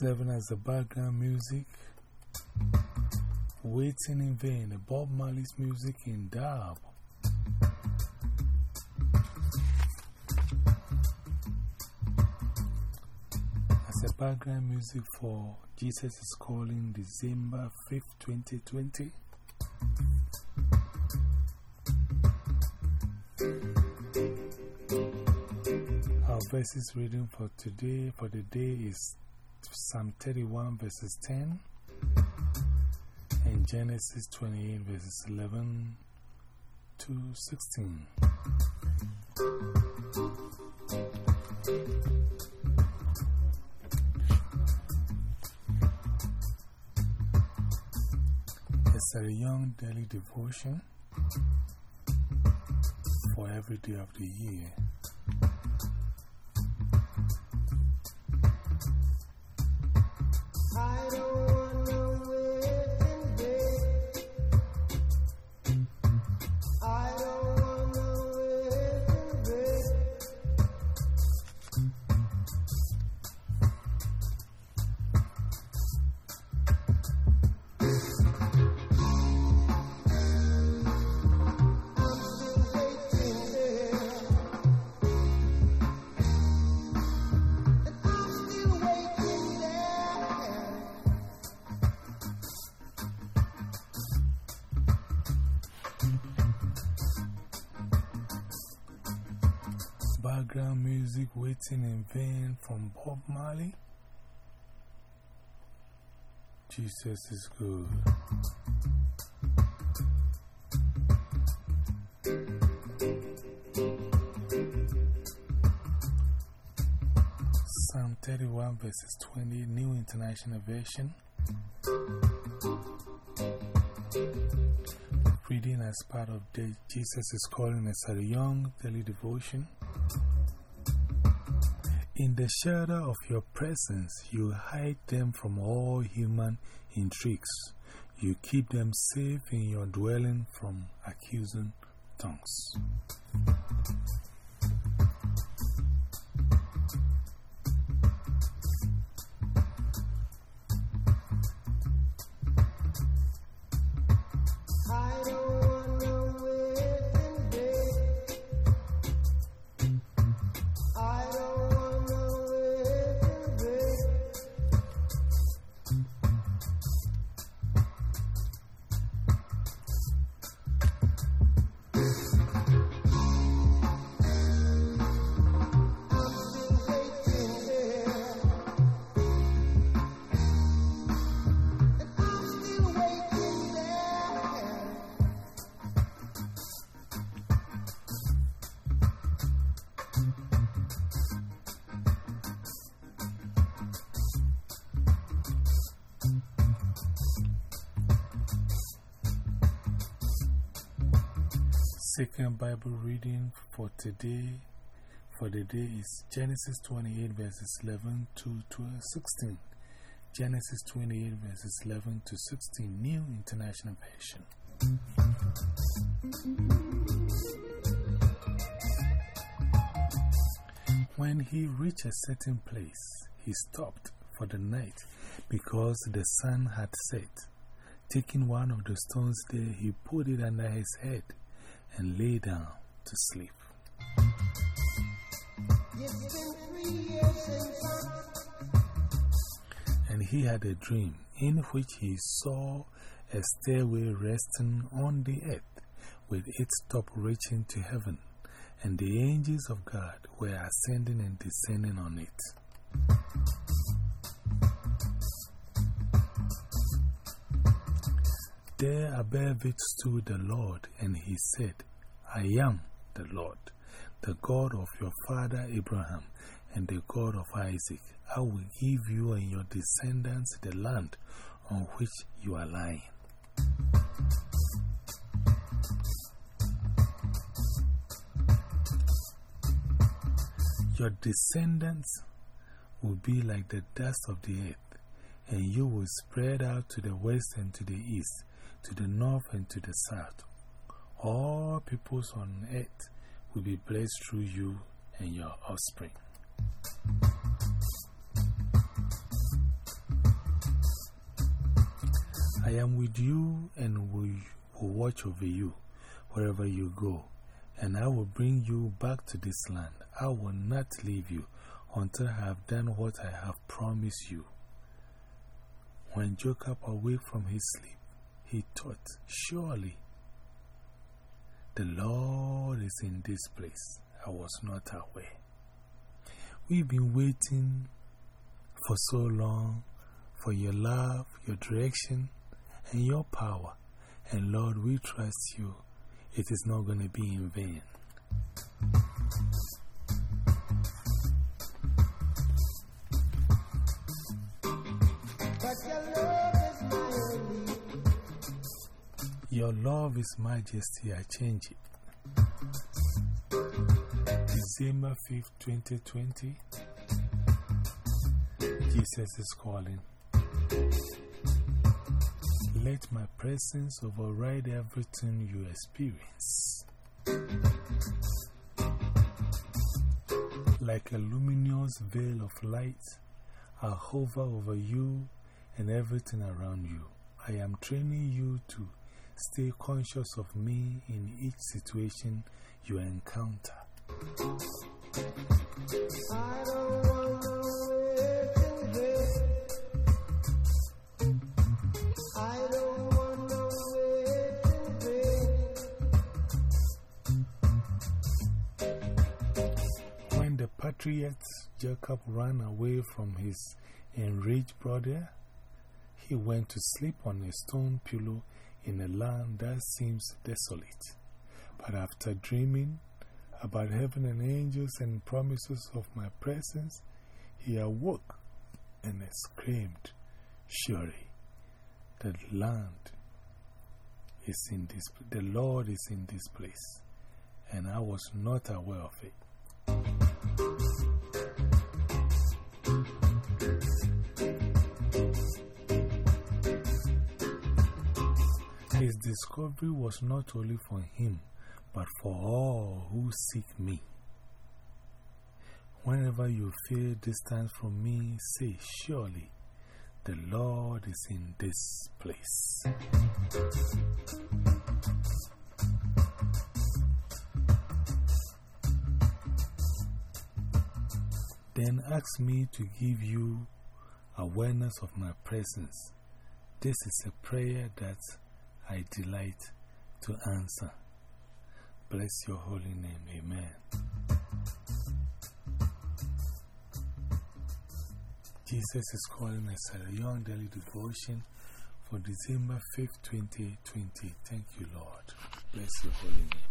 Serving as the background music, Waiting in Vain, Bob Marley's music in dub. As a background music for Jesus is Calling December 5th, 2020. Our verses reading for today, for the day is Psalm 31 verses 10 and Genesis 28 verses 11 to 16. It's a young daily devotion for every day of the year. Background music waiting in vain from Bob Marley. Jesus is good. Psalm 31 verses 20, New International Version. Reading as part of the Jesus is Calling us a young daily devotion. In the shadow of your presence, you hide them from all human intrigues. You keep them safe in your dwelling from accusing tongues. Second Bible reading for today, for the day is Genesis 28 verses 11 to 16. Genesis 28 verses 11 to 16, New International Version. When he reached a certain place, he stopped for the night because the sun had set. Taking one of the stones there, he put it under his head and lay down to sleep. And he had a dream in which he saw a stairway resting on the earth with its top reaching to heaven, and the angels of God were ascending and descending on it. There above it stood the Lord, and he said, I am the Lord, the God of your father Abraham and the God of Isaac. I will give you and your descendants the land on which you are lying. Your descendants will be like the dust of the earth, and you will spread out to the west and to the east, to the north and to the south. All peoples on earth will be blessed through you and your offspring. I am with you and will, will watch over you wherever you go, and I will bring you back to this land. I will not leave you until I have done what I have promised you. When Jacob awoke from his sleep, he thought, Surely the Lord is in this place. I was not aware. We've been waiting for so long for your love, your direction, and your power. And Lord, we trust you. It is not going to be in vain. Your love is majesty, I change it. December 5th, 2020. Jesus is calling. Let my presence override everything you experience. Like a luminous veil of light, I hover over you and everything around you. I am training you to stay conscious of me in each situation you encounter. When the patriot Jacob ran away from his enraged brother, he went to sleep on a stone pillow in a land that seems desolate. But after dreaming about heaven and angels and promises of my presence, he awoke and exclaimed, Surely the land is in this, the Lord is in this place, and I was not aware of it. Discovery was not only for him, but for all who seek me. Whenever you feel distance from me, say, Surely the Lord is in this place. Then ask me to give you awareness of my presence. This is a prayer that I delight to answer. Bless your holy name. Amen. Jesus is calling us a young daily devotion for December 5th, 2020. Thank you, Lord. Bless your holy name.